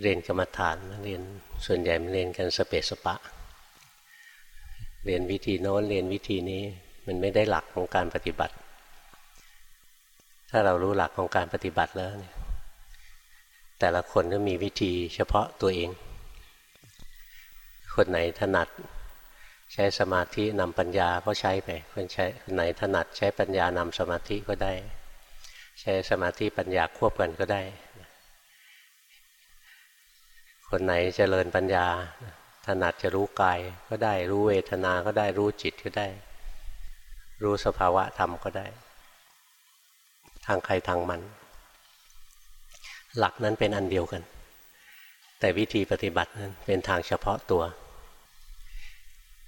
เรียนกรรมฐานเรียนส่วนใหญ่มันเรียนกันสเปสปะ เรียนวิธีโน้นเรียนวิธีนี้มันไม่ได้หลักของการปฏิบัติ ถ้าเรารู้หลักของการปฏิบัติแล้วเนี่ยแต่ละคนก็มีวิธีเฉพาะตัวเอง คนไหนถนัดใช้สมาธินำปัญญาก็ใช้ไป คนใช้คนไหนถนัดใช้ปัญญานำสมาธิก็ได้ ใช้สมาธิปัญญาควบกันก็ได้ คนไหนเจริญปัญญา ถนัดจะรู้กายก็ได้รู้เวทนาก็ได้รู้จิตก็ได้ รู้สภาวะธรรมก็ได้ ทางใครทางมัน หลักนั้นเป็นอันเดียวกัน แต่วิธีปฏิบัตินั้นเป็นทางเฉพาะตัว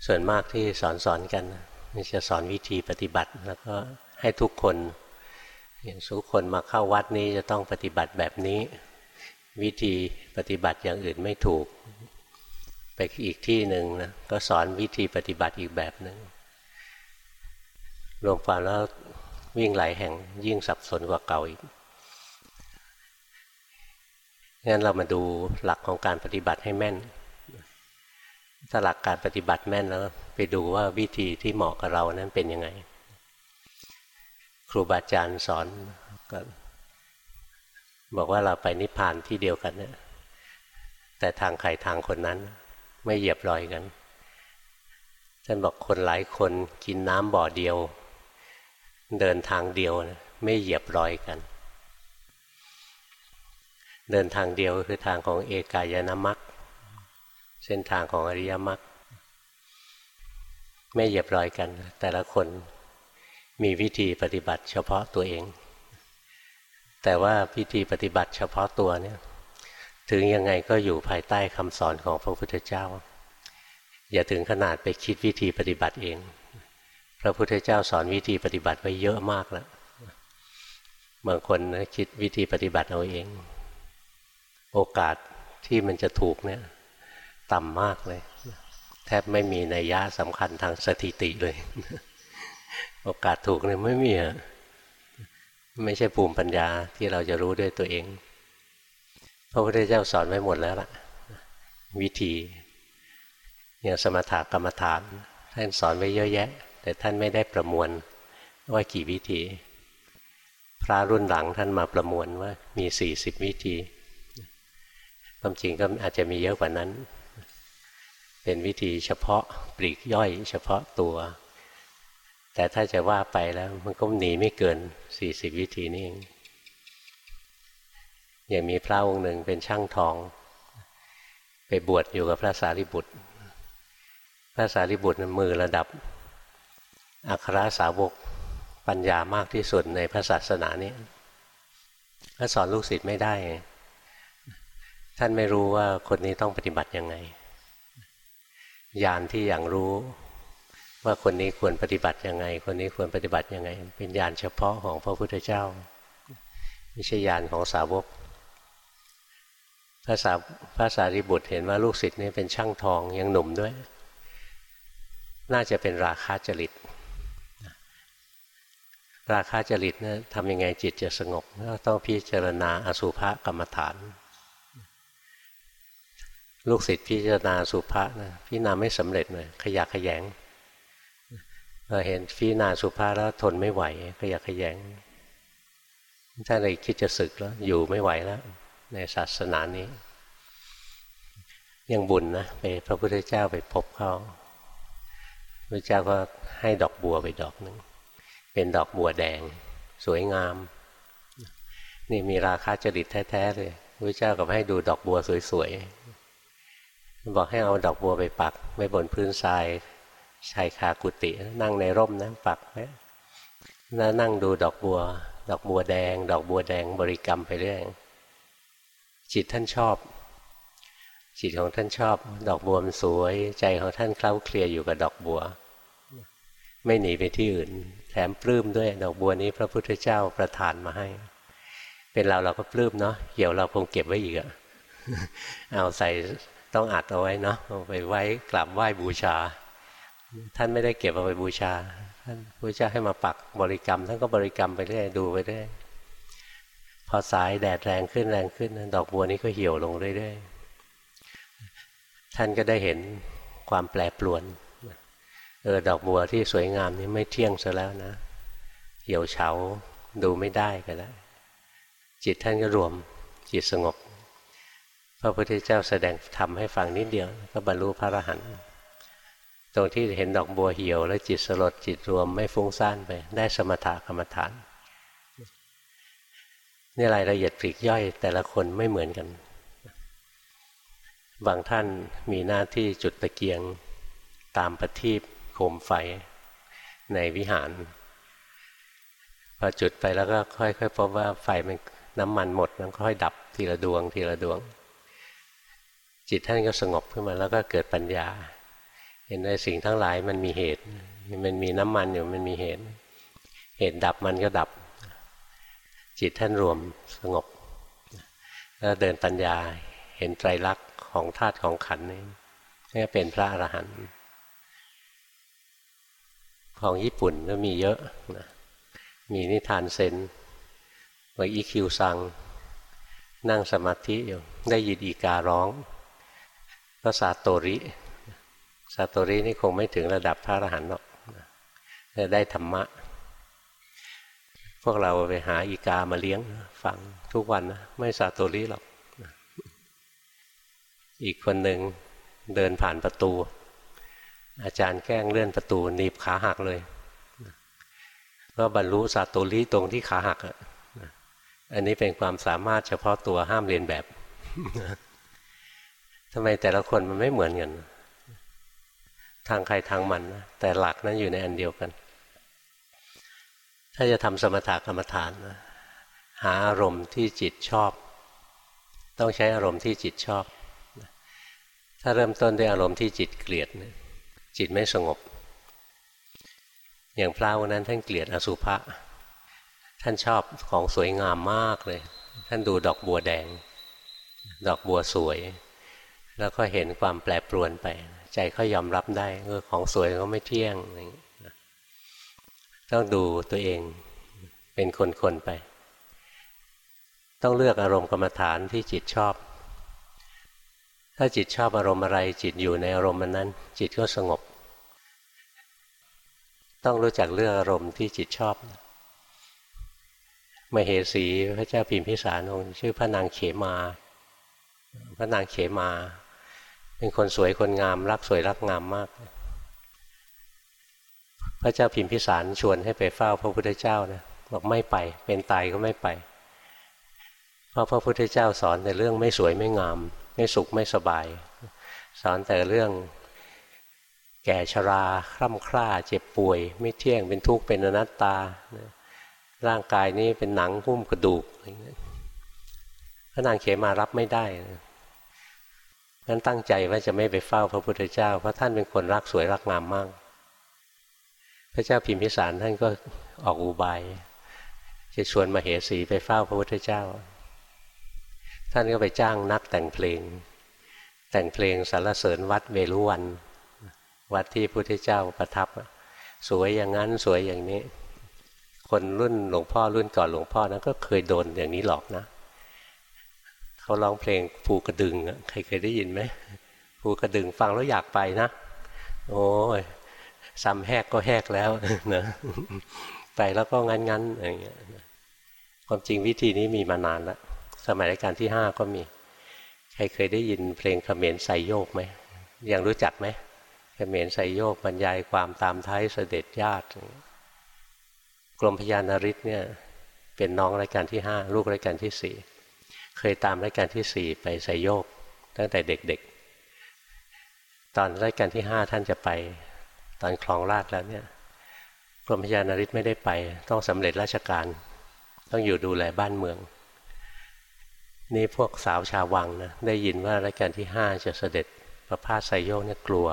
ส่วนมากที่สอนสอนกันมันจะสอนวิธีปฏิบัติแล้วก็ให้ทุกคนอย่างทุกคนมาเข้าวัดนี้จะต้องปฏิบัติแบบนี้ วิธีปฏิบัติอย่างอื่นไม่ถูก ไปอีกที่หนึ่งนะก็สอนวิธีปฏิบัติอีกแบบหนึ่งรวมความแล้ววิ่งหลายแห่งยิ่งสับสนกว่าเก่าอีกงั้นเรามาดูหลักของการปฏิบัติให้แม่น ถ้าหลักการปฏิบัติแม่นแล้ว ไปดูว่าวิธีที่เหมาะกับเรานั้นเป็นยังไง ครูบาอาจารย์สอนก็ บอกว่าเราไปนิพพานที่เดียวกันเนี่ยแต่ทางใครทางคนนั้น ไม่เหยียบรอยกันท่านบอกคนหลายคนกินน้ำบ่อเดียว เดินทางเดียวไม่เหยียบรอยกัน เดินทางเดียวคือทางของเอกายนามัคเส้นทางของอริยมรรคไม่เหยียบรอยกัน แต่ละคนมีวิธีปฏิบัติเฉพาะตัวเอง แต่ว่าพิธีปฏิบัติเฉพาะตัวเนี่ยถึงยังไงก็อยู่ภายใต้คำสอนของพระพุทธเจ้า อย่าถึงขนาดไปคิดวิธีปฏิบัติเอง พระพุทธเจ้าสอนวิธีปฏิบัติไว้เยอะมากแล้วบางคนคิดวิธีปฏิบัติเอาเอง โอกาสที่มันจะถูกเนี่ยต่ำมากเลย แทบไม่มีนัยยะสำคัญทางสถิติเลย โอกาสถูกเนี่ยไม่มีอะ ไม่ใช่ภูมิปัญญาที่เราจะรู้ด้วยตัวเอง พระพุทธเจ้าสอนไว้หมดแล้วล่ะ วิธีอย่างสมถกรรมฐานท่านสอนไว้เยอะแยะ แต่ท่านไม่ได้ประมวลว่ากี่วิธี พระรุ่นหลังท่านมาประมวลว่ามีสี่สิบวิธีความจริงก็อาจจะมีเยอะกว่านั้น เป็นวิธีเฉพาะปลีกย่อย เฉพาะตัว แต่ถ้าจะว่าไปแล้วมันก็หนีไม่เกินสี่สิบวิธีนี่เองอย่างมีพระองค์หนึ่งเป็นช่างทอง ไปบวชอยู่กับพระสารีบุตร พระสารีบุตรมือระดับ อัครสาวกปัญญามากที่สุดในพระศาสนานี้ถ้าสอนลูกศิษย์ไม่ได้ ท่านไม่รู้ว่าคนนี้ต้องปฏิบัติยังไงญาณที่อย่างรู้ ว่าคนนี้ควรปฏิบัติยังไง คนนี้ควรปฏิบัติยังไง เป็นญาณเฉพาะของพระพุทธเจ้าไม่ใช่ญาณของสาวกพระสาพระสารีบุตรเห็นว่าลูกศิษย์นี้เป็นช่างทองยังหนุ่มด้วย น่าจะเป็นราคาจริต ราคาจริตนะทำยังไงจิตจะสงบต้องพิจารณาอสุภกรรมฐาน ลูกศิษย์พิจารณาสุภาษนะพิจารณาไม่สำเร็จเลยขยะขยง เราเห็นพิจาสุภาแล้วทนไม่ไหวขยะขยงท่านเลยคิดจะศึกแล้ว อยู่ไม่ไหวแล้ว ในศาสนานี้ ยังบุญนะไปพระพุทธเจ้าไปพบเขาพระเจ้าก็ให้ดอกบัวไปดอกหนึ่งเป็นดอกบัวแดง สวยงาม นี่มีราคาจริตแท้ๆเลยพระเจ้าก็ให้ดูดอกบัวสวยๆบอกให้เอาดอกบัวไปปักไว้บนพื้นทราย ชายคากุฏินั่งในร่มนะปักไว้แล้วนั่งดูดอกบัว ดอกบัวแดง ดอกบัวแดงบริกรรมไปเรื่อยจิตท่านชอบ จิตของท่านชอบ ดอกบัวมันสวย ใจของท่านเคล้าเคลียอยู่กับดอกบัว ไม่หนีไปที่อื่น แถมปลื้มด้วย ดอกบัวนี้พระพุทธเจ้าประทานมาให้ เป็นเราเราก็ปลื้มเนาะเหี่ยวเราคงเก็บไว้อีกอะเอาใส่ต้องอัดเอาไว้เนาะไปไว้กราบไหว้บูชา ท่านไม่ได้เก็บเอาไปบูชา ท่านพระเจ้าให้มาปักบริกรรม ท่านก็บริกรรมไปเรื่อยดูไปเรื่อยพอสายแดดแรงขึ้นแรงขึ้น ดอกบัวนี้ก็เหี่ยวลงเรื่อยๆท่านก็ได้เห็นความแปรปรวนเออดอกบัวที่สวยงามนี้ไม่เที่ยงซะแล้วนะ เหี่ยวเฉาดูไม่ได้ก็แล้วจิตท่านก็รวมจิตสงบพระพุทธเจ้าแสดงธรรมให้ฟังนิดเดียว ก็บรรลุพระอรหันต์ ตรงที่เห็นดอกบัวเหี่ยว แล้วจิตสลดจิตรวมไม่ฟุ้งซ่านไป ได้สมถะกรรมฐานนี่รายละเอียดปลีกย่อย แต่ละคนไม่เหมือนกัน บางท่านมีหน้าที่จุดตะเกียง ตามประทีปโคมไฟในวิหาร พอจุดไปแล้วก็ค่อยๆพบว่าไฟมันน้ำมันหมดมันค่อยดับทีละดวงทีละดวง จิตท่านก็สงบขึ้นมาแล้วก็เกิดปัญญา เห็นในสิ่งทั้งหลายมันมีเหตุ มันมีน้ำมันอยู่มันมีเหตุ เหตุดับมันก็ดับ จิตท่านรวมสงบแล้วเดินปัญญาเห็นไตรลักษณ์ของธาตุของขันนี่นี่เป็นพระอรหันต์ของญี่ปุ่นก็มีเยอะนะมีนิทานเซนว่าอีคิวซัง นั่งสมาธิอยู่ได้ยินอีการ้อง ก็ซาโตริ ซาโตรินี่คงไม่ถึงระดับพระอรหันต์หรอกจะได้ธรรมะ พวกเราไปหาอีกามาเลี้ยงฟังทุกวันนะไม่ซาโตริหรอกอีกคนหนึ่งเดินผ่านประตู อาจารย์แกล้งเลื่อนประตูหนีบขาหักเลยก็บรรลุสัตุลิตรงที่ขาหักอะอันนี้เป็นความสามารถเฉพาะตัวห้ามเรียนแบบทำไมแต่ละคนมันไม่เหมือนกัน ทางใครทางมันนะแต่หลักนั้นอยู่ในอันเดียวกัน ถ้าจะทำสมถะกรรมฐานนะหาอารมณ์ที่จิตชอบ ต้องใช้อารมณ์ที่จิตชอบ ถ้าเริ่มต้นด้วยอารมณ์ที่จิตเกลียดจิตไม่สงบ อย่างพระวันนั้นท่านเกลียดอสุภะท่านชอบของสวยงามมากเลย ท่านดูดอกบัวแดง ดอกบัวสวย แล้วก็เห็นความแปรปรวนไป ใจเขายอมรับได้เออของสวยก็ไม่เที่ยงต้องดูตัวเองเป็นคนๆไป ต้องเลือกอารมณ์กรรมฐานที่จิตชอบ ถ้าจิตชอบอารมณ์อะไร จิตอยู่ในอารมณ์นั้น จิตก็สงบ ต้องรู้จักเลือกอารมณ์ที่จิตชอบมเหสีพระเจ้าพิมพิสารองค์ชื่อพระนางเขมา พระนางเขมา เป็นคนสวยคนงาม รักสวยรักงามมาก พระเจ้าพิมพิสารชวนให้ไปเฝ้าพระพุทธเจ้านะบอกไม่ไป เป็นตายก็ไม่ไป เพราะพระพุทธเจ้าสอนในเรื่องไม่สวยไม่งาม ไม่สุขไม่สบาย สอนแต่เรื่องแก่ชราคร่ำคร่า เจ็บป่วย ไม่เที่ยงเป็นทุกข์เป็นอนัตตา ร่างกายนี้เป็นหนังหุ้มกระดูกพระนางเขมารับไม่ได้นั้ นั้นตั้งใจว่าจะไม่ไปเฝ้าพระพุทธเจ้า เพราะท่านเป็นคนรักสวยรักงามมาก พระเจ้าพิมพิสารท่านก็ออกอุบายจะชวนมาเหสีไปเฝ้าพระพุทธเจ้า ท่านก็ไปจ้างนักแต่งเพลง แต่งเพลงสรรเสริญวัดเวรุวัน วัดที่พระพุทธเจ้าประทับ สวยอย่างนั้นสวยอย่างนี้ คนรุ่นหลวงพ่อรุ่นก่อนหลวงพ่อนั้นก็เคยโดนอย่างนี้หลอกนะ เขาร้องเพลงภูกระดึงใครเคยได้ยินไหมภูกระดึงฟังแล้วอยากไปนะ โอ้ยซ้ำแหกก็แหกแล้วนะไปแล้วก็งั้นงั้นอย่างเงี้ยความจริงวิธีนี้มีมานานแล้วสมัยรัชกาลที่ห้าก็มี ใครเคยได้ยินเพลงเขมรใส่โยกไหมยังรู้จักไหมเขมรใส่โยกบรรยายความตามท้ายเสด็จญาติกรมพยานาริศเนี่ยเป็นน้องรายการที่ห้าลูกรายการที่สี่ เคยตามรายการที่สี่ไปใส่โยกตั้งแต่เด็กๆ ตอนรายการที่ห้าท่านจะไป ตอนคลองราชแล้วเนี่ยกรมพยานาริศไม่ได้ไป ต้องสำเร็จราชการ ต้องอยู่ดูแลบ้านเมือง นี่พวกสาวชาววังนะได้ยินว่ารัชกาลที่ห้าจะเสด็จประพาสไซโยกเนี่ยกลัว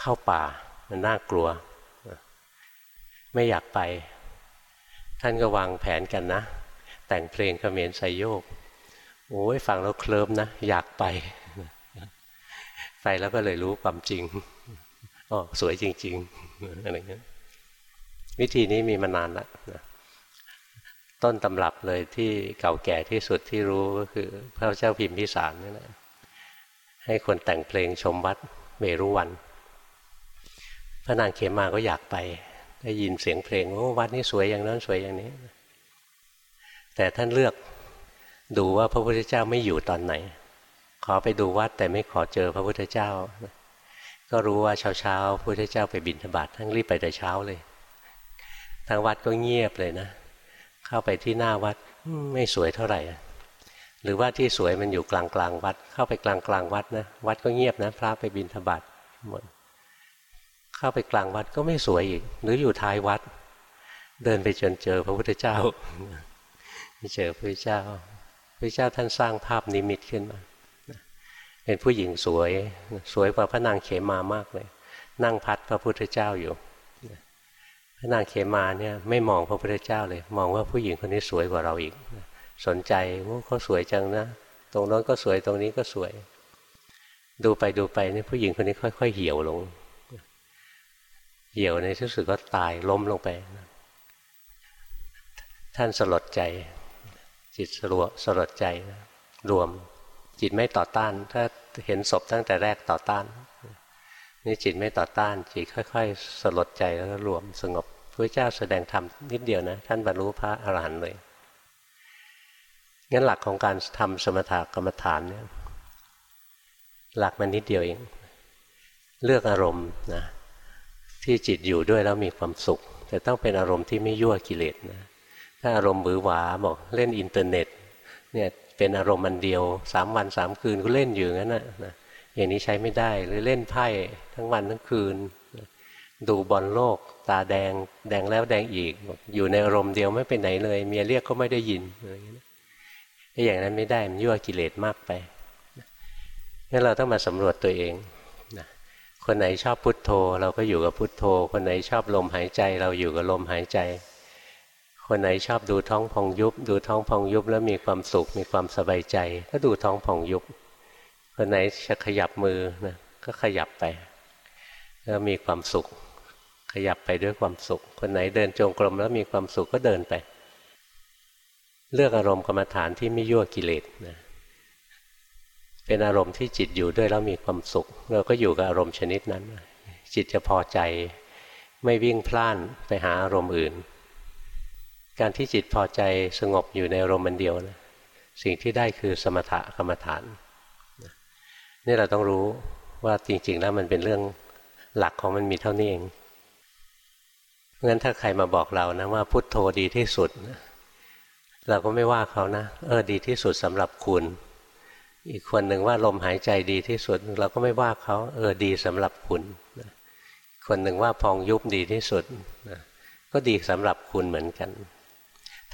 เข้าป่ามันน่ากลัว ไม่อยากไป ท่านก็วางแผนกันนะ แต่งเพลงเขมรไซโยก โอ้ยฟังแล้วเคลิมนะ อยากไป ไปแล้วก็เลยรู้ความจริงอ๋อสวยจริง ๆ อะไรเงี้ยวิธีนี้มีมานานแล้วนะต้นตำรับเลยที่เก่าแก่ที่สุดที่รู้ก็คือ พระเจ้าพิมพิสารนี่แหละให้คนแต่งเพลงชมวัดเมรุวัน พระนางเขมาก็อยากไป ได้ยินเสียงเพลงโอ้วัดนี้สวยอย่างนั้นสวยอย่างนี้ แต่ท่านเลือก ดูว่าพระพุทธเจ้าไม่อยู่ตอนไหน ขอไปดูวัดแต่ไม่ขอเจอพระพุทธเจ้า ก็รู้ว่าเช้าเช้าพระพุทธเจ้าไปบิณฑบาตท่านรีบไปแต่เช้าเลย ทางวัดก็เงียบเลยนะ เข้าไปที่หน้าวัดไม่สวยเท่าไหร่ หรือว่าที่สวยมันอยู่กลางกลางวัด เข้าไปกลางกลางวัดนะ วัดก็เงียบนะ พระไปบิณฑบาตหมดเข้าไปกลางวัดก็ไม่สวยอีก หรืออยู่ท้ายวัด เดินไปจนเจอพระพุทธเจ้าเจอพระพุทธเจ้า พระเจ้าท่านสร้างภาพนิมิตขึ้นมาเป็นผู้หญิงสวยสวยกว่าพระนางเขมามากเลย นั่งพัดพระพุทธเจ้าอยู่พระนางเขมาเนี่ยไม่มองพระพุทธเจ้าเลย มองว่าผู้หญิงคนนี้สวยกว่าเราอีก สนใจว่าเขาสวยจังนะ ตรงนั้นก็สวยตรงนี้ก็สวย ดูไปดูไปนี่ผู้หญิงคนนี้ค่อย ๆ เหี่ยวลง เหี่ยวในที่สุดก็ตายล้มลงไป ท่านสลดใจ จิตสลวสลดใจรวมจิตไม่ต่อต้าน ถ้าเห็นศพตั้งแต่แรกต่อต้าน นี่จิตไม่ต่อต้าน จิตค่อย ๆ สลดใจแล้วรวมสงบพระเจ้าแสดงธรรมนิดเดียวนะ ท่านบรรลุพระอรหันต์เลยงั้นหลักของการทำสมถกรรมฐานเนี่ยหลักมันนิดเดียวเอง เลือกอารมณ์นะที่จิตอยู่ด้วยแล้วมีความสุข แต่ต้องเป็นอารมณ์ที่ไม่ยั่วกิเลสนะ ถ้าอารมณ์บือหวาบอกเล่นอินเทอร์เน็ตเนี่ยเป็นอารมณ์มันเดียวสามวันสามคืนก็เล่นอยู่งั้นนะอย่างนี้ใช้ไม่ได้หรือเล่นไพ่ทั้งวันทั้งคืน ดูบอลโลก ตาแดงแดงแล้วแดงอีก อยู่ในอารมณ์เดียวไม่ไปไหนเลย เมียเรียกก็ไม่ได้ยินอะไรอย่างนี้อย่างนั้นไม่ได้มันยั่วกิเลสมากไปงั้นเราต้องมาสำรวจตัวเองนะคนไหนชอบพุทโธ เราก็อยู่กับพุทโธ คนไหนชอบลมหายใจ เราอยู่กับลมหายใจ คนไหนชอบดูท้องพองยุบ ดูท้องพองยุบแล้วมีความสุขมีความสบายใจ ก็ดูท้องพองยุบ คนไหนจะขยับมือนะก็ขยับไป แล้วมีความสุข ขยับไปด้วยความสุข คนไหนเดินจงกรมแล้วมีความสุขก็เดินไป เลือกอารมณ์กรรมฐานที่ไม่ยั่วกิเลสนะเป็นอารมณ์ที่จิตอยู่ด้วยแล้วมีความสุข เราก็อยู่กับอารมณ์ชนิดนั้น จิตจะพอใจไม่วิ่งพล่านไปหาอารมณ์อื่น การที่จิตพอใจสงบอยู่ในอารมณ์มันเดียวนะสิ่งที่ได้คือสมถะกรรมฐานนี่เราต้องรู้ว่าจริง ๆ แล้วมันเป็นเรื่องหลักของมันมีเท่านี้เองงั้นถ้าใครมาบอกเรานะว่าพุทโธดีที่สุด เราก็ไม่ว่าเขานะ เออดีที่สุดสำหรับคุณ อีกคนหนึ่งว่าลมหายใจดีที่สุด เราก็ไม่ว่าเขาเออดีสำหรับคุณคนหนึ่งว่าพองยุบดีที่สุดก็ดีสำหรับคุณเหมือนกัน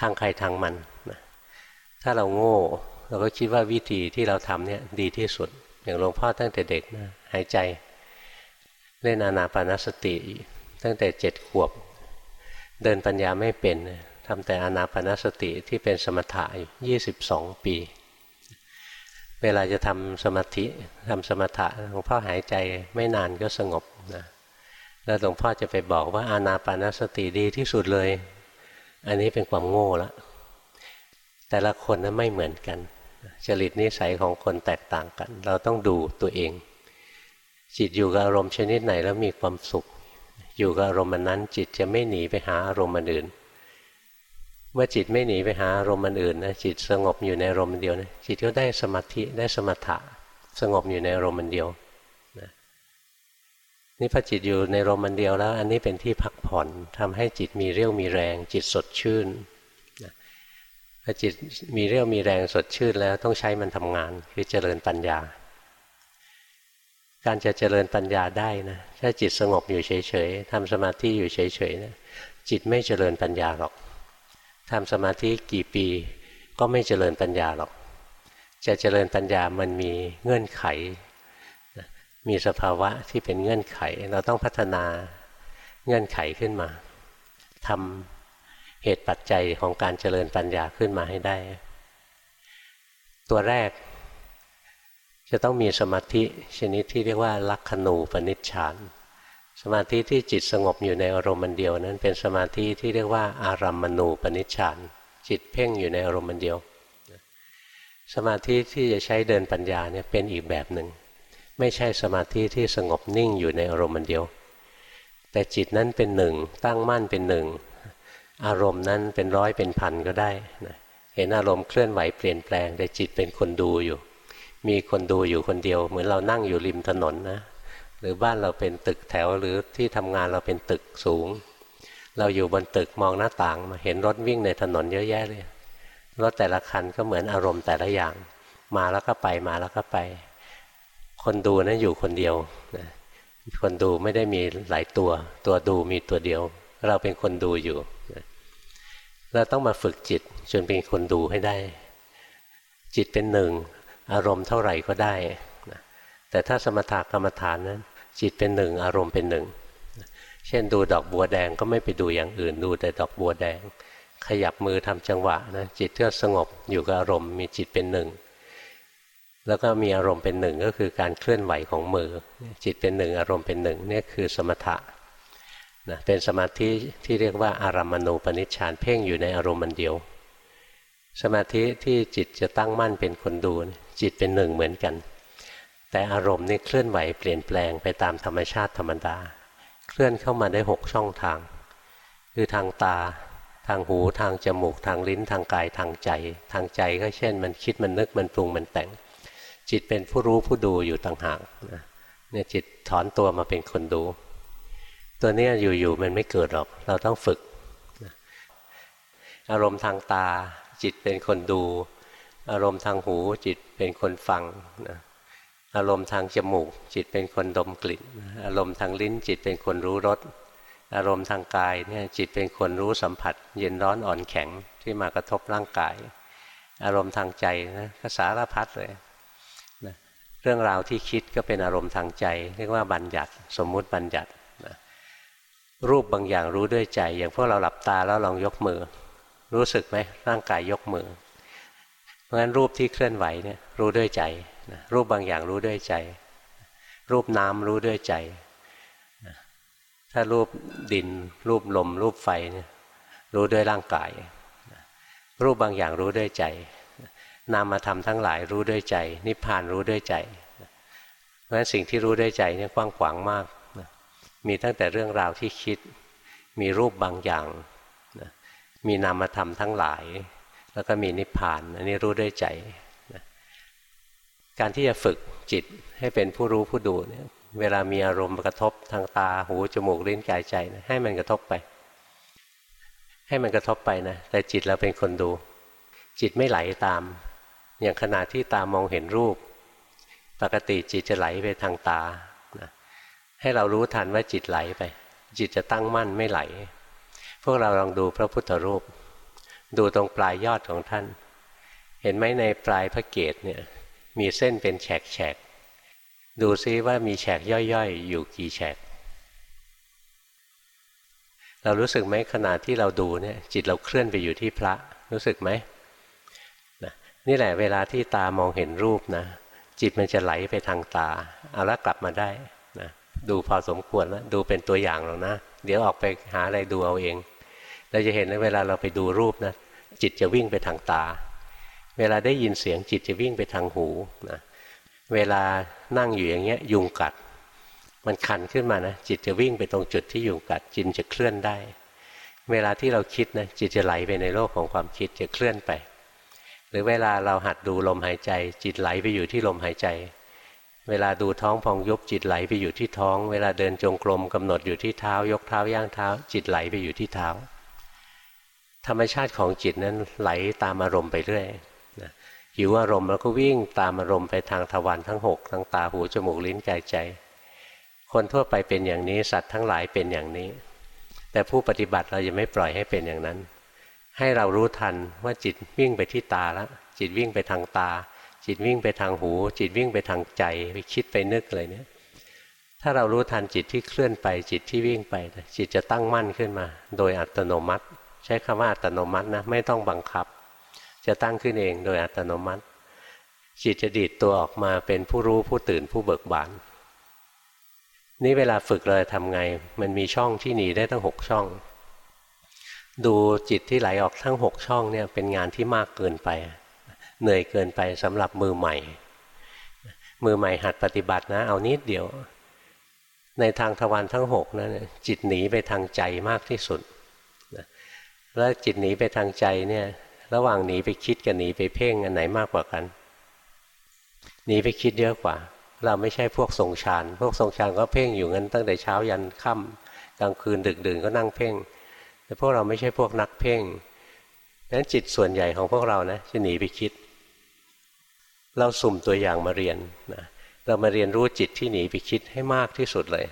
ทางใครทางมันถ้าเราโง่ เราก็คิดว่าวิธีที่เราทำเนี่ยดีที่สุด อย่างหลวงพ่อตั้งแต่เด็กนะหายใจเล่นอานาปานสติ ตั้งแต่เจ็ดขวบ เดินปัญญาไม่เป็นทำแต่อานาปานสติที่เป็นสมถะยี่สิบสองปี เวลาจะทำสมาธิทำสมถะหลวงพ่อหายใจไม่นานก็สงบนะแล้วหลวงพ่อจะไปบอกว่าอานาปานสติดีที่สุดเลย อันนี้เป็นความโง่ละแต่ละคนนั้นไม่เหมือนกัน จริตนิสัยของคนแตกต่างกัน เราต้องดูตัวเอง จิตอยู่กับอารมณ์ชนิดไหนแล้วมีความสุข อยู่กับอารมณ์นั้น จิตจะไม่หนีไปหาอารมณ์อื่น เมื่อจิตไม่หนีไปหาอารมณ์อื่นนะจิตสงบอยู่ในอารมณ์เดียวนะจิตก็ได้สมาธิได้สมถะสงบอยู่ในอารมณ์เดียว นี่พอจิตอยู่ในอารมณ์เดียวแล้ว อันนี้เป็นที่พักผ่อนทำให้จิตมีเรี่ยวมีแรง จิตสดชื่นพอจิตมีเรี่ยวมีแรงสดชื่นแล้วต้องใช้มันทำงานคือเจริญปัญญา การจะเจริญปัญญาได้นะถ้าจิตสงบอยู่เฉยๆทำสมาธิอยู่เฉยๆนะจิตไม่เจริญปัญญาหรอกทำสมาธิกี่ปีก็ไม่เจริญปัญญาหรอก จะเจริญปัญญามันมีเงื่อนไข มีสภาวะที่เป็นเงื่อนไข เราต้องพัฒนาเงื่อนไขขึ้นมาทำเหตุปัจจัยของการเจริญปัญญาขึ้นมาให้ได้ ตัวแรก จะต้องมีสมาธิชนิดที่เรียกว่า ลักขณูปนิชฌานสมาธิที่จิตสงบอยู่ในอารมณ์เดียวนั้น เป็นสมาธิที่เรียกว่าอารัมมณูปนิชฌานจิตเพ่งอยู่ในอารมณ์เดียว สมาธิที่จะใช้เดินปัญญาเนี่ยเป็นอีกแบบหนึ่ง ไม่ใช่สมาธิที่สงบนิ่งอยู่ในอารมณ์มันเดียว แต่จิตนั้นเป็นหนึ่งตั้งมั่นเป็นหนึ่งอารมณ์นั้นเป็นร้อยเป็นพันก็ได้นะเห็นอารมณ์เคลื่อนไหวเปลี่ยนแปลง แต่จิตเป็นคนดูอยู่ มีคนดูอยู่คนเดียว เหมือนเรานั่งอยู่ริมถนนนะหรือบ้านเราเป็นตึกแถวหรือที่ทำงานเราเป็นตึกสูง เราอยู่บนตึกมองหน้าต่างมาเห็นรถวิ่งในถนนเยอะแยะเลยรถแต่ละคันก็เหมือนอารมณ์แต่ละอย่าง มาแล้วก็ไปมาแล้วก็ไป คนดูนะั้นอยู่คนเดียวนะคนดูไม่ได้มีหลายตัว ตัวดูมีตัวเดียว เราเป็นคนดูอยู่นะเราต้องมาฝึกจิตจนเป็นคนดูให้ได้ จิตเป็นหนึ่ง อารมณ์เท่าไหร่ก็ได้นะแต่ถ้าสมถกรรมฐานนั้น จิตเป็นหนึ่ง อารมณ์เป็นหนึ่งเช่นดูดอกบัวแดงก็ไม่ไปดูอย่างอื่นดูแต่ดอกบัวแดง ขยับมือทำจังหวะนะจิตก็สงบอยู่กับอารมณ์มีจิตเป็นหนึ่ง แล้วก็มีอารมณ์เป็นหนึ่งก็คือการเคลื่อนไหวของมือ จิตเป็นหนึ่งอารมณ์เป็นหนึ่งนี่คือสมถะนะเป็นสมาธิที่เรียกว่าอารัมมณูปนิชฌานเพ่งอยู่ในอารมณ์มันเดียว สมาธิที่จิตจะตั้งมั่นเป็นคนดู จิตเป็นหนึ่งเหมือนกัน แต่อารมณ์นี่เคลื่อนไหวเปลี่ยนแปลงไปตามธรรมชาติธรรมดา เคลื่อนเข้ามาได้หกช่องทาง คือทางตาทางหูทางจมูก ทางลิ้นทางกายทางใจ ทางใจก็เช่น มันคิดมันนึกมันปรุงมันแต่ง จิตเป็นผู้รู้ผู้ดูอยู่ต่างหากเนี่ยจิตถอนตัวมาเป็นคนดู ตัวนี้อยู่ๆมันไม่เกิดหรอก เราต้องฝึก อารมณ์ทางตา จิตเป็นคนดู อารมณ์ทางหู จิตเป็นคนฟังนะอารมณ์ทางจมูก จิตเป็นคนดมกลิ่น อารมณ์ทางลิ้น จิตเป็นคนรู้รสอารมณ์ทางกายเนี่ยจิตเป็นคนรู้สัมผัส เย็นร้อนอ่อนแข็งที่มากระทบร่างกาย อารมณ์ทางใจนะก็สารพัดเลย เรื่องราวที่คิดก็เป็นอารมณ์ทางใจ เรียกว่าบัญญัติสมมุติบัญญัติรูปบางอย่างรู้ด้วยใจ อย่างพวกเราหลับตาแล้วลองยกมือ รู้สึกไหมร่างกายยกมือ เพราะฉะนั้นรูปที่เคลื่อนไหวเนี่ยรู้ด้วยใจรูปบางอย่างรู้ด้วยใจ รูปน้ำรู้ด้วยใจถ้ารูปดิน รูปลม รูปไฟเนี่ยรู้ด้วยร่างกายรูปบางอย่างรู้ด้วยใจ นามธรรมทั้งหลายรู้ด้วยใจ นิพพานรู้ด้วยใจเพราะฉะนั้นสิ่งที่รู้ด้วยใจเนี่ยกว้างขวางมากมีตั้งแต่เรื่องราวที่คิด มีรูปบางอย่างนะมีนามธรรมทั้งหลาย แล้วก็มีนิพพาน อันนี้รู้ด้วยใจนะการที่จะฝึกจิตให้เป็นผู้รู้ผู้ดูเนี่ยเวลามีอารมณ์กระทบทางตาหูจมูกลิ้นกายใจนะให้มันกระทบไป ให้มันกระทบไปนะแต่จิตเราเป็นคนดู จิตไม่ไหลตาม อย่างขณะที่ตามองเห็นรูป ปกติจิตจะไหลไปทางตาให้เรารู้ทันว่าจิตไหลไป จิตจะตั้งมั่นไม่ไหล พวกเราลองดูพระพุทธรูป ดูตรงปลายยอดของท่าน เห็นไหมในปลายพระเกศเนี่ยมีเส้นเป็นแฉกแฉกดูซิว่ามีแฉกย่อยๆ อยู่กี่แฉก เรารู้สึกไหมขณะที่เราดูเนี่ยจิตเราเคลื่อนไปอยู่ที่พระรู้สึกไหม นี่แหละเวลาที่ตามองเห็นรูปนะ จิตมันจะไหลไปทางตา เอาละกลับมาได้นะดูพอสมควรแล้วดูเป็นตัวอย่างหรอกนะ เดี๋ยวออกไปหาอะไรดูเอาเอง เราจะเห็นเวลาเราไปดูรูปนะ จิตจะวิ่งไปทางตา เวลาได้ยินเสียงจิตจะวิ่งไปทางหูนะเวลานั่งอยู่อย่างเงี้ยยุงกัด มันคันขึ้นมานะ จิตจะวิ่งไปตรงจุดที่ยุงกัด จิตจะเคลื่อนได้ เวลาที่เราคิดนะจิตจะไหลไปในโลกของความคิดจะเคลื่อนไป หรือเวลาเราหัดดูลมหายใจ จิตไหลไปอยู่ที่ลมหายใจ เวลาดูท้องพองยุบจิตไหลไปอยู่ที่ท้อง เวลาเดินจงกรมกำหนดอยู่ที่เท้ายกเท้าย่างเท้า จิตไหลไปอยู่ที่เท้า ธรรมชาติของจิตนั้นไหลตามอารมณ์ไปเรื่อยนะหิวอารมณ์แล้วก็วิ่งตามอารมณ์ไปทางทวารทั้งหกทั้งตาหูจมูกลิ้นกายใจ คนทั่วไปเป็นอย่างนี้สัตว์ทั้งหลายเป็นอย่างนี้ แต่ผู้ปฏิบัติเราจะไม่ปล่อยให้เป็นอย่างนั้น ให้เรารู้ทันว่าจิตวิ่งไปที่ตาแล้วจิตวิ่งไปทางตา จิตวิ่งไปทางหู จิตวิ่งไปทางใจไปคิดไปนึกอะไรเนี่ยถ้าเรารู้ทันจิตที่เคลื่อนไปจิตที่วิ่งไป จิตจะตั้งมั่นขึ้นมา โดยอัตโนมัติ ใช้คำว่าอัตโนมัตินะไม่ต้องบังคับ จะตั้งขึ้นเองโดยอัตโนมัติ จิตจะดีดตัวออกมาเป็นผู้รู้ผู้ตื่นผู้เบิกบานนี่เวลาฝึกเลยทำไง มันมีช่องที่หนีได้ตั้งหกช่อง ดูจิตที่ไหลออกทั้งหกช่องเนี่ยเป็นงานที่มากเกินไป เหนื่อยเกินไปสำหรับมือใหม่ มือใหม่หัดปฏิบัตินะ เอานิดเดียว ในทางทวารทั้งหกนะั้นจิตหนีไปทางใจมากที่สุดแล้วจิตหนีไปทางใจเนี่ยระหว่างหนีไปคิดกับหนีไปเพ่งอันไหนมากกว่ากันหนีไปคิดเยอะกว่า เราไม่ใช่พวกทรงฌานพวกทรงฌานก็เพ่งอยู่งั้นตั้งแต่เช้ายันค่ำกลางคืนดึกดื่นก็นั่งเพ่ง แต่พวกเราไม่ใช่พวกนักเพ่งนั้นจิตส่วนใหญ่ของพวกเรานะจะหนีไปคิด เราสุ่มตัวอย่างมาเรียนนะเรามาเรียนรู้จิตที่หนีไปคิดให้มากที่สุดเลย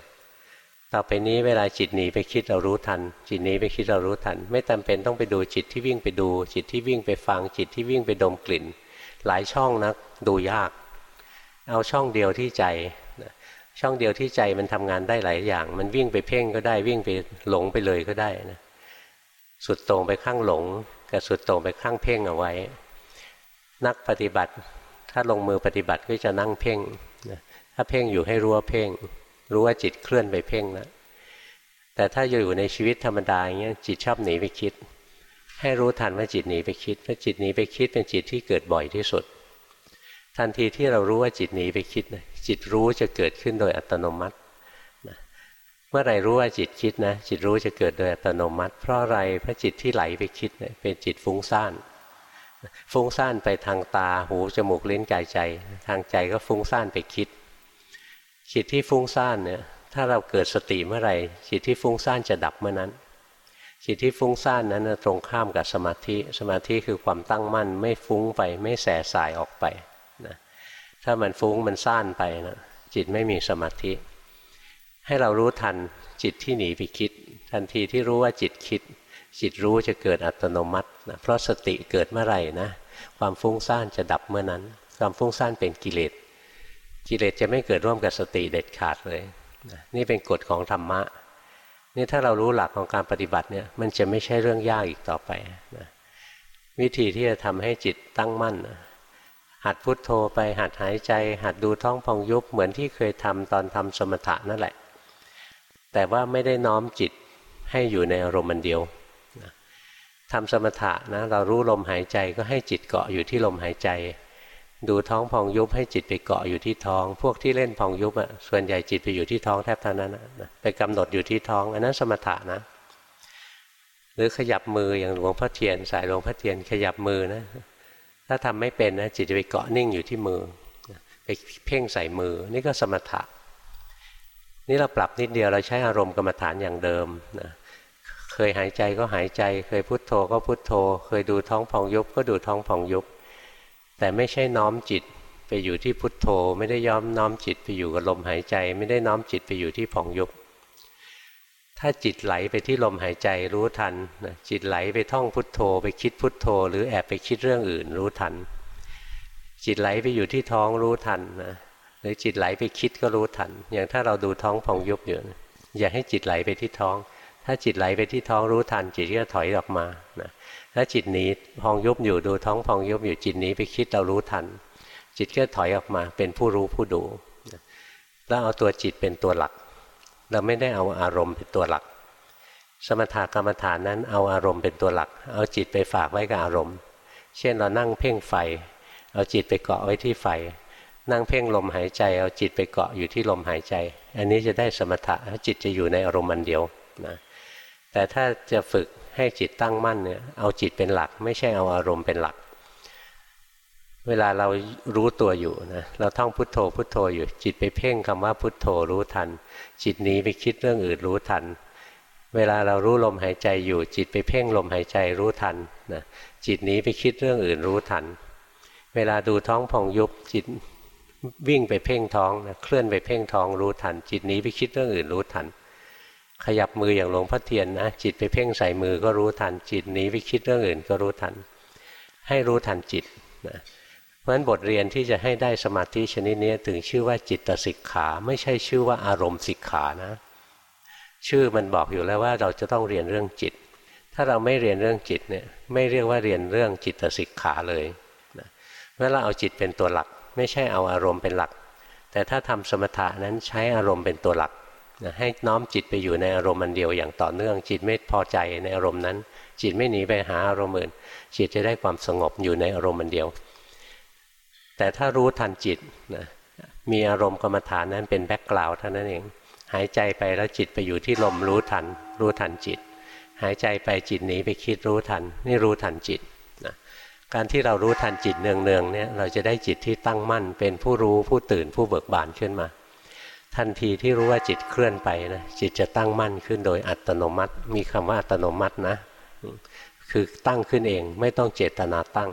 ต่อไปนี้เวลาจิตหนีไปคิดเรารู้ทัน จิตหนีไปคิดเรารู้ทัน ไม่จาเป็นต้องไปดูจิตที่วิ่งไปดู จิตที่วิ่งไปฟัง จิตที่วิ่งไปดมกลิ่น หลายช่องนักดูยาก เอาช่องเดียวที่ใจช่องเดียวที่ใจมันทำงานได้หลายอย่าง มันวิ่งไปเพ่งก็ได้วิ่งไปหลงไปเลยก็ได้นะ สุดตรงไปข้างหลงกับสุดตรงไปข้างเพ่งเอาไว้ นักปฏิบัติถ้าลงมือปฏิบัติก็จะนั่งเพ่งถ้าเพ่งอยู่ให้รู้ว่าเพ่ง รู้ว่าจิตเคลื่อนไปเพ่งนะแต่ถ้าอยู่ในชีวิตธรรมดาอย่างเงี้ยจิตชอบหนีไปคิด ให้รู้ทันว่าจิตหนีไปคิดเพราะจิตหนีไปคิดเป็นจิตที่เกิดบ่อยที่สุด ทันทีที่เรารู้ว่าจิตหนีไปคิดนะจิตรู้จะเกิดขึ้นโดยอัตโนมัติ เมื่อไรรู้ว่าจิตคิดนะ จิตรู้จะเกิดโดยอัตโนมัติ เพราะอะไรพระจิตที่ไหลไปคิดเป็นจิตฟุ้งซ่านฟุ้งซ่านไปทางตาหูจมูกลิ้นกายใจ ทางใจก็ฟุ้งซ่านไปคิด จิตที่ฟุ้งซ่านเนี่ยถ้าเราเกิดสติเมื่อไหร่จิตที่ฟุ้งซ่านจะดับเมื่อนั้น จิตที่ฟุ้งซ่านนั้นตรงข้ามกับสมาธิ สมาธิคือความตั้งมั่นไม่ฟุ้งไปไม่แส่สายออกไปนะถ้ามันฟุ้งมันซ่านไปนะจิตไม่มีสมาธิ ให้เรารู้ทันจิตที่หนีไปคิด ทันทีที่รู้ว่าจิตคิด จิตรู้จะเกิดอัตโนมัตินะเพราะสติเกิดเมื่อไหร่นะความฟุ้งซ่านจะดับเมื่อนั้น ความฟุ้งซ่านเป็นกิเลสกิเลสจะไม่เกิดร่วมกับสติเด็ดขาดเลยนะนี่เป็นกฎของธรรมะนี่ถ้าเรารู้หลักของการปฏิบัติเนี่ยมันจะไม่ใช่เรื่องยากอีกต่อไปนะวิธีที่จะทำให้จิตตั้งมั่นนะหัดพุดโทโธไปหัดหายใจ หัดดูท้องพองยุบเหมือนที่เคยทำตอนทำสมถะนั่นแหละ แต่ว่าไม่ได้น้อมจิตให้อยู่ในอารมณ์มันเดียวทำสมถะนะเรารู้ลมหายใจก็ให้จิตเกาะอยู่ที่ลมหายใจ ดูท้องพองยุบให้จิตไปเกาะอยู่ที่ท้อง พวกที่เล่นพองยุบอะส่วนใหญ่จิตไปอยู่ที่ท้องแทบเท่านั้นนะไปกำหนดอยู่ที่ท้อง อันนั้นสมถะนะ หรือขยับมืออย่างหลวงพ่อเทียน สายหลวงพ่อเทียนขยับมือนะถ้าทำไม่เป็นนะจิตจะไปเกาะนิ่งอยู่ที่มือ ไปเพ่งใส่มือ นี่ก็สมถะ นี่เราปรับนิดเดียวเราใช้อารมณ์กรรมฐานอย่างเดิมนะเคยหายใจก็หายใจ เคยพุโทโธก็พุโทโธ เคยดูท้องพองยุบก็ดูท้องพองยุบ แต่ไม่ใช่น้อมจิตไปอยู่ที่พุทโธ ไม่ได้ย้อมน้อมจิตไปอยู่กับลมหายใจ ไม่ได้น้อมจิตไปอยู่ที่พองยุบ ถ้าจิตไหลไปที่ลมหายใจรู้ทันจิตไหลไปท่องพุทโธ ไปคิดพุทโธ หรือแอบไปคิดเรื่องอื่นรู้ทัน จิตไหลไปอยู่ที่ท้องรู้ทันนะ หรือจิตไหลไปคิดก็รู้ทัน อย่างถ้าเราดูท้องพองยุบอยู่อย่าให้จิตไหลไปที่ท้อง ถ้าจิตไหลไปที่ท้องรู้ทัน จิตก็ถอยออกมานะถ้าจิตหนีพองยุบอยู่ดูท้องพองยุบอยู่จิตหนีไปคิดเรารู้ทัน จิตก็ถอยออกมาเป็นผู้รู้ผู้ดูแล้วเอาตัวจิตเป็นตัวหลัก เราไม่ได้เอาอารมณ์เป็นตัวหลัก สมถกรรมฐานนั้นเอาอารมณ์เป็นตัวหลัก เอาจิตไปฝากไว้กับอารมณ์ เช่นเรานั่งเพ่งไฟ เอาจิตไปเกาะไว้ที่ไฟ นั่งเพ่งลมหายใจเอาจิตไปเกาะอยู่ที่ลมหายใจ อันนี้จะได้สมถะจิตจะอยู่ในอารมณ์อันเดียวนะแต่ถ้าจะฝึกให้จิตตั้งมั่นเนี่ยเอาจิตเป็นหลัก ไม่ใช่เอาอารมณ์เป็นหลัก เวลาเรารู้ตัวอยู่นะเราท่องพุทโธพุทโธอยู่ จิตไปเพ่งคำว่าพุทโธรู้ทัน จิตนี้ไปคิดเรื่องอื่นรู้ทัน เวลาเรารู้ลมหายใจอยู่ จิตไปเพ่งลมหายใจรู้ทันนะจิตนี้ไปคิดเรื่องอื่นรู้ทัน เวลาดูท้องผ่องยุบจิต วิ่งไปเพ่งท้องนะเคลื่อนไปเพ่งท้องรู้ทัน จิตนี้ไปคิดเรื่องอื่นรู้ทัน ขยับมืออย่างหลวงพ่อเทียนนะจิตไปเพ่งใส่มือก็รู้ทัน จิตนี้ไปคิดเรื่องอื่นก็รู้ทัน ให้รู้ทันจิตนะเพราะฉะนั้นบทเรียนที่จะให้ได้สมาธิชนิดนี้ถึงชื่อว่าจิตสิกขา ไม่ใช่ชื่อว่าอารมณ์สิกขานะ ชื่อมันบอกอยู่แล้วว่าเราจะต้องเรียนเรื่องจิต ถ้าเราไม่เรียนเรื่องจิตเนี่ยไม่เรียกว่าเรียนเรื่องจิตสิกขาเลยนะเมื่อเราเอาจิตเป็นตัวหลัก ไม่ใช่เอาอารมณ์เป็นหลัก แต่ถ้าทำสมถะนั้นใช้อารมณ์เป็นตัวหลักนะให้น้อมจิตไปอยู่ในอารมณ์มันเดียวอย่างต่อเนื่อง จิตไม่พอใจในอารมณ์นั้น จิตไม่หนีไปหาอารมณ์อื่น จิตจะได้ความสงบอยู่ในอารมณ์มันเดียว แต่ถ้ารู้ทันจิตนะมีอารมณ์กรรมฐานนั้นเป็นแบ็กกราวด์เท่านั้นเอง หายใจไปแล้วจิตไปอยู่ที่ลมรู้ทัน รู้ทันจิต หายใจไปจิตหนีไปคิดรู้ทัน นี่รู้ทันจิตนะ การที่เรารู้ทันจิตเนืองๆเนี่ยเราจะได้จิตที่ตั้งมั่น เป็นผู้รู้ผู้ตื่นผู้เบิกบานขึ้นมา ทันทีที่รู้ว่าจิตเคลื่อนไปนะจิตจะตั้งมั่นขึ้นโดยอัตโนมัติ มีคำว่าอัตโนมัตินะคือตั้งขึ้นเองไม่ต้องเจตนาตั้ง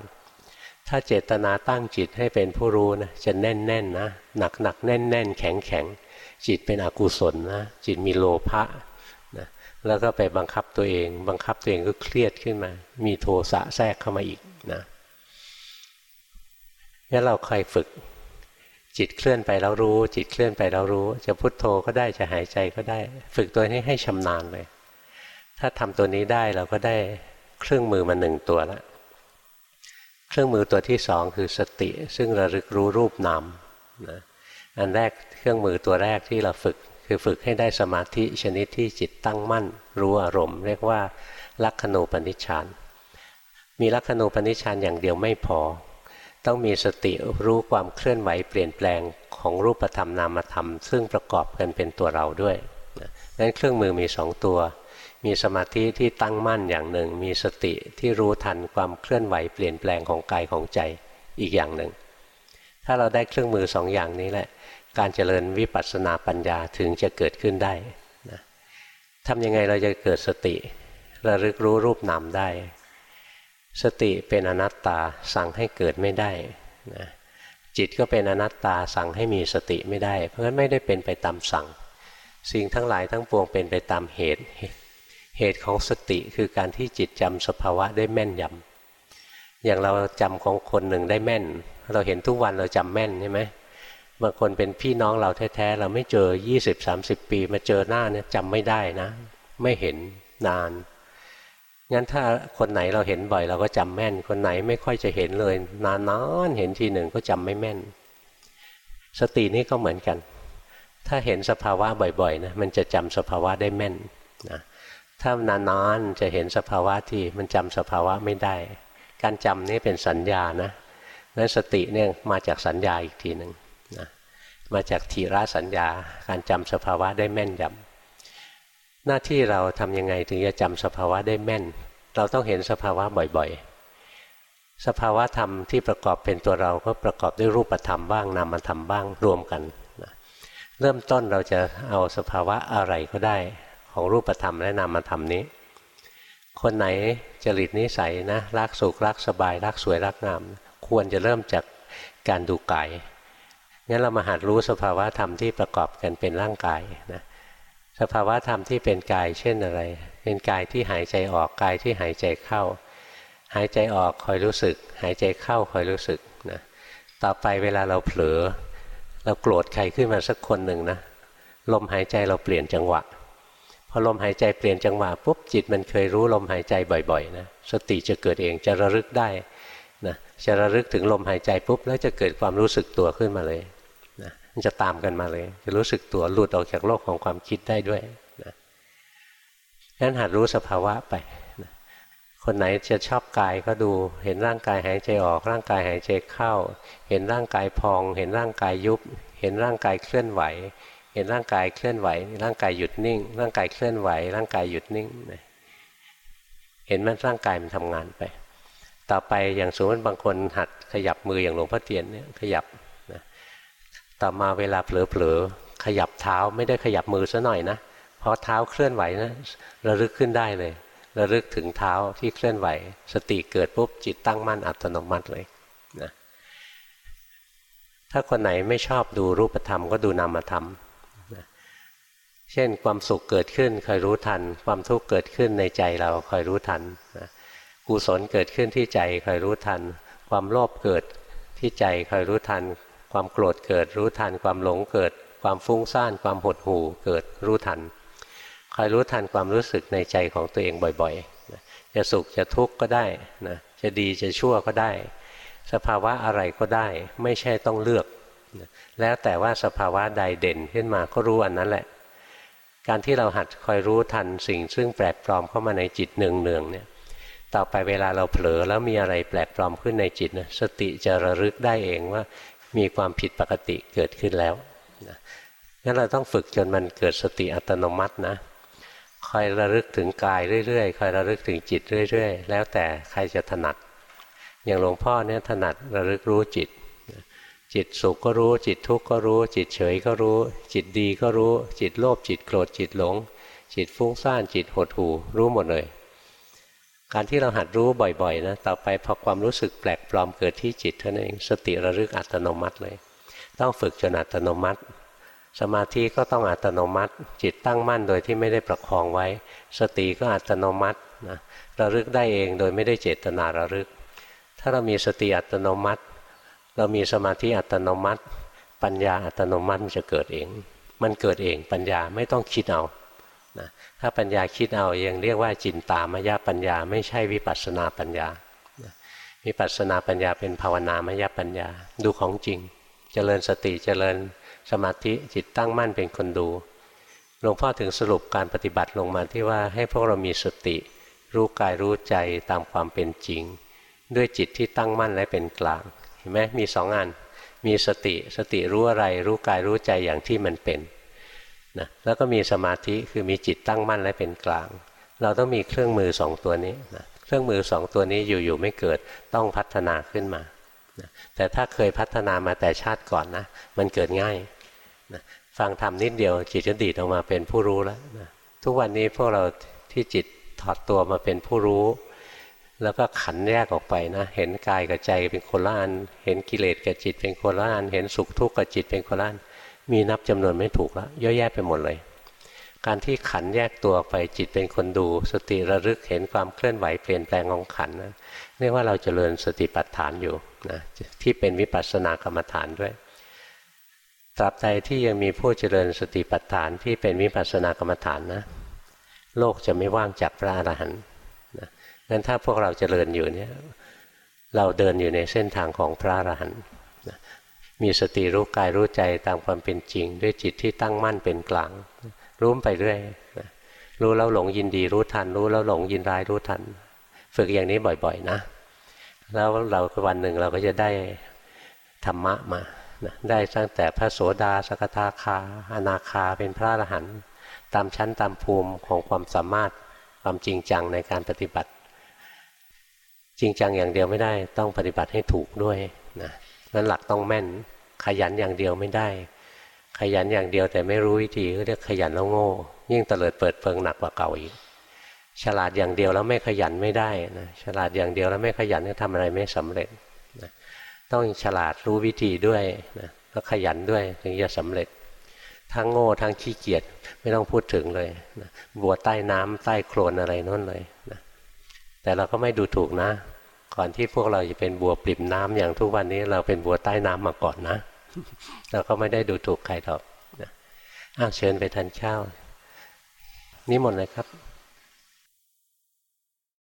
ถ้าเจตนาตั้งจิตให้เป็นผู้รู้นะจะแน่นแน่นนะหนักหนักแน่นแน่นแข็งแข็งจิตเป็นอกุศลนะจิตมีโลภะนะแล้วก็ไปบังคับตัวเอง บังคับตัวเองก็เครียดขึ้นมา มีโทสะแทรกเข้ามาอีก นะงั้นเราคอยฝึก จิตเคลื่อนไปแล้วรู้ จิตเคลื่อนไปแล้วรู้ จะพุโทโธก็ได้จะหายใจก็ได้ ฝึกตัวนี้ให้ชำนาญเลย ถ้าทำตัวนี้ได้เราก็ได้เครื่องมือมาหนึ่งตัวแล้วเครื่องมือตัวที่สองคือสติ ซึ่งระลึกรู้รูปนามนะอันแรกเครื่องมือตัวแรกที่เราฝึก คือฝึกให้ได้สมาธิชนิดที่จิตตั้งมั่น รู้อารมณ์ เรียกว่าลักขณูปนิชฌาน มีลักขณูปนิชฌานอย่างเดียวไม่พอ ต้องมีสติรู้ความเคลื่อนไหวเปลี่ยนแปลงของรูปธรรมนามธรรม ซึ่งประกอบกันเป็นตัวเราด้วยนั้นเครื่องมือมีสองตัว มีสมาธิที่ตั้งมั่นอย่างหนึ่ง มีสติที่รู้ทันความเคลื่อนไหวเปลี่ยนแปลงของกายของใจอีกอย่างหนึ่ง ถ้าเราได้เครื่องมือสองอย่างนี้แหละ การเจริญวิปัสสนาปัญญาถึงจะเกิดขึ้นได้นะทำยังไงเราจะเกิดสติระลึกรู้รูปนามได้ สติเป็นอนัตตาสั่งให้เกิดไม่ได้นะจิตก็เป็นอนัตตาสั่งให้มีสติไม่ได้ เพราะฉะนั้นไม่ได้เป็นไปตามสั่ง สิ่งทั้งหลายทั้งปวงเป็นไปตามเหตุ เหตุของสติคือการที่จิตจำสภาวะได้แม่นยำอย่างเราจำของคนหนึ่งได้แม่น เราเห็นทุกวันเราจำแม่นใช่ไหมบางคนเป็นพี่น้องเราแท้ๆเราไม่เจอ 20-30 ปี มาเจอหน้าเนี่ยจำไม่ได้นะ ไม่เห็นนาน งั้นถ้าคนไหนเราเห็นบ่อยเราก็จำแม่น คนไหนไม่ค่อยจะเห็นเลย นานๆเห็นทีหนึ่งก็จำไม่แม่น สตินี่ก็เหมือนกัน ถ้าเห็นสภาวะบ่อยๆนะมันจะจำสภาวะได้แม่นนะถ้านานๆจะเห็นสภาวะที่มันจำสภาวะไม่ได้ การจำนี่เป็นสัญญานะนั้นสติเนี่ยมาจากสัญญาอีกทีหนึ่งนะมาจากทีระสัญญา การจำสภาวะได้แม่นยำ หน้าที่เราทำยังไงถึงจะจำสภาวะได้แม่น เราต้องเห็นสภาวะบ่อยๆ สภาวะธรรมที่ประกอบเป็นตัวเราก็ประกอบด้วยรูปธรรมบ้างนามธรรมบ้างรวมกันนะเริ่มต้นเราจะเอาสภาวะอะไรก็ได้ของรูปธรรมและนามธรรมนี้ คนไหนจริตนิสัยนะรักสุขรักสบายรักสวยรักงาม ควรจะเริ่มจากการดูกายงั้นเรามาหัดรู้สภาวะธรรมที่ประกอบกันเป็นร่างกายนะ สภาวะธรรมที่เป็นกายเช่นอะไร เป็นกายที่หายใจออกกายที่หายใจเข้า หายใจออกคอยรู้สึก หายใจเข้าคอยรู้สึกนะต่อไปเวลาเราเผลอ เราโกรธใครขึ้นมาสักคนหนึ่งนะลมหายใจเราเปลี่ยนจังหวะพอลมหายใจเปลี่ยนจังหวะปุ๊บจิตมันเคยรู้ลมหายใจบ่อยๆนะสติจะเกิดเองจะระลึกได้นะจะระลึกถึงลมหายใจปุ๊บแล้วจะเกิดความรู้สึกตัวขึ้นมาเลย มันจะตามกันมาเลย จะรู้สึกตัวหลุดออกจากโลกของความคิดได้ด้วยนะงั้นหัดรู้สภาวะไปนะคนไหนจะชอบกายก็ดู เห็นร่างกายหายใจออก ร่างกายหายใจเข้า เห็นร่างกายพอง เห็นร่างกายยุบ เห็นร่างกายเคลื่อนไหว เห็นร่างกายเคลื่อนไหว ร่างกายหยุดนิ่ง ร่างกายเคลื่อนไหว ร่างกายหยุดนิ่งเห็นมันร่างกายมันทำงานไป ต่อไปอย่างสมมติบางคนหัดขยับมืออย่างหลวงพ่อเตียนเนี่ยขยับ ต่อมาเวลาเผลอๆขยับเท้าไม่ได้ขยับมือซะหน่อยนะพอเท้าเคลื่อนไหวนะระลึกขึ้นได้เลย ระลึกถึงเท้าที่เคลื่อนไหว สติเกิดปุ๊บจิตตั้งมั่นอัตโนมัติเลยนะถ้าคนไหนไม่ชอบดูรูปธรรมก็ดูนามธรรมเช่นความสุขเกิดขึ้นคอยรู้ทัน ความทุกข์เกิดขึ้นในใจเราคอยรู้ทันกุศลเกิดขึ้นที่ใจคอยรู้ทัน ความโลภเกิดที่ใจคอยรู้ทัน ความโกรธเกิดรู้ทัน ความหลงเกิด ความฟุ้งซ่าน ความหดหู่เกิดรู้ทันคอยรู้ทันความรู้สึกในใจของตัวเองบ่อยๆ จะสุขจะทุกข์ก็ได้นะจะดีจะชั่วก็ได้ สภาวะอะไรก็ได้ ไม่ใช่ต้องเลือก แล้วแต่ว่าสภาวะใดเด่นขึ้นมาก็รู้อันนั้นแหละ การที่เราหัดคอยรู้ทันสิ่งซึ่งแปลกปลอมเข้ามาในจิตเนืองๆเนี่ยต่อไปเวลาเราเผลอแล้วมีอะไรแปลกปลอมขึ้นในจิตนะสติจะระลึกได้เองว่า มีความผิดปกติเกิดขึ้นแล้วนะงั้นเราต้องฝึกจนมันเกิดสติอัตโนมัตินะคอยระลึกถึงกายเรื่อยๆคอยระลึกถึงจิตเรื่อย ๆ แล้วแต่ใครจะถนัด อย่างหลวงพ่อเนี่ยถนัดระลึกรู้จิต จิตสุขก็รู้ จิตทุกข์ก็รู้ จิตเฉยก็รู้ จิตดีก็รู้ จิตโลภจิตโกรธจิตหลง จิตฟุ้งซ่านจิตหดหู่รู้หมดเลย การที่เราหัดรู้บ่อยๆนะต่อไปพอความรู้สึกแปลกปลอมเกิดที่จิตเท่านั้นเองสติระลึกอัตโนมัติเลย ต้องฝึกจนอัตโนมัติ สมาธิก็ต้องอัตโนมัติ จิตตั้งมั่นโดยที่ไม่ได้ประคองไว้ สติก็อัตโนมัตินะระลึกได้เองโดยไม่ได้เจตนาระลึก ถ้าเรามีสติอัตโนมัติ เรามีสมาธิอัตโนมัติ ปัญญาอัตโนมัติมันจะเกิดเอง มันเกิดเองปัญญาไม่ต้องคิดเอา นะถ้าปัญญาคิดเอายังเรียกว่าจินตามยปัญญา ไม่ใช่วิปัสสนาปัญญาวิปัสสนาปัญญาเป็นภาวนามยปัญญา ดูของจริง เจริญสติเจริญสมาธิจิตตั้งมั่นเป็นคนดูหลวงพ่อถึงสรุปการปฏิบัติลงมาที่ว่าให้พวกเรามีสติ รู้กายรู้ใจตามความเป็นจริง ด้วยจิตที่ตั้งมั่นและเป็นกลางเห็นไหมมีสองอันมีสติสติรู้อะไรรู้กายรู้ใจอย่างที่มันเป็น นะแล้วก็มีสมาธิคือมีจิตตั้งมั่นและเป็นกลาง เราต้องมีเครื่องมือสองตัวนี้นะเครื่องมือสองตัวนี้อยู่ๆไม่เกิดต้องพัฒนาขึ้นมานะแต่ถ้าเคยพัฒนามาแต่ชาติก่อนนะ มันเกิดง่ายนะฟังทำนิดเดียว จิตจะดีดออกมาเป็นผู้รู้แล้วนะทุกวันนี้พวกเราที่จิตถอดตัวมาเป็นผู้รู้ แล้วก็ขันแยกออกไปนะ เห็นกายกับใจเป็นคนละอัน เห็นกิเลสกับจิตเป็นคนละอัน เห็นสุขทุกข์กับจิตเป็นคนละอัน มีนับจำนวนไม่ถูกแล้วย่อยแยะไปหมดเลย การที่ขันแยกตัวไปจิตเป็นคนดู สติระลึกเห็นความเคลื่อนไหวเปลี่ยนแปลงของขันนะเรียกว่าเราจเจริญสติปัฏฐานอยู่นะที่เป็นวิปัสสนากรรมฐานด้วยตราบใดที่ยังมีผู้เจริญสติปัฏฐานที่เป็นวิปัสสนากรรมฐานนะ โลกจะไม่ว่างจากพระอรหันต์นะงั้นถ้าพวกเราเจริญอยู่เนี่ยเราเดินอยู่ในเส้นทางของพระอรหันต์ มีสติรู้กายรู้ใจตามความเป็นจริง ด้วยจิตที่ตั้งมั่นเป็นกลาง รู้ไปเรื่อยรู้แล้วหลงยินดีรู้ทัน รู้แล้วหลงยินร้ายรู้ทัน ฝึกอย่างนี้บ่อยๆนะ แล้วเราวันหนึ่งเราก็จะได้ธรรมะมาได้ตั้งแต่พระโสดาสกทาคา อนาคาเป็นพระอรหันต์ตามชั้นตามภูมิของความสามารถความจริงจังในการปฏิบัติ จริงจังอย่างเดียวไม่ได้ต้องปฏิบัติให้ถูกด้วยนะ นั้นหลักต้องแม่น ขยันอย่างเดียวไม่ได้ ขยันอย่างเดียวแต่ไม่รู้วิธีก็เรียกขยันแล้วโง่ ยิ่งเตลิดเปิดเปิงหนักกว่าเก่าอีก ฉลาดอย่างเดียวแล้วไม่ขยันไม่ได้นะฉลาดอย่างเดียวแล้วไม่ขยันก็ทำอะไรไม่สำเร็จนะต้องฉลาดรู้วิธีด้วยนะแล้วขยันด้วยถึงจะสำเร็จ ทั้งโง่ทั้งขี้เกียจไม่ต้องพูดถึงเลยนะบัวใต้น้ำใต้โคลนอะไรนั่นเลยนะแต่เราก็ไม่ดูถูกนะ ก่อนที่พวกเราจะเป็นบัวปริ่มน้ำอย่างทุกวันนี้เราเป็นบัวใต้น้ำมาก่อนนะ เราก็ไม่ได้ดูถูกใครหรอกนะอ้าวเชิญไปทานข้าวนี่หมดเลยครับ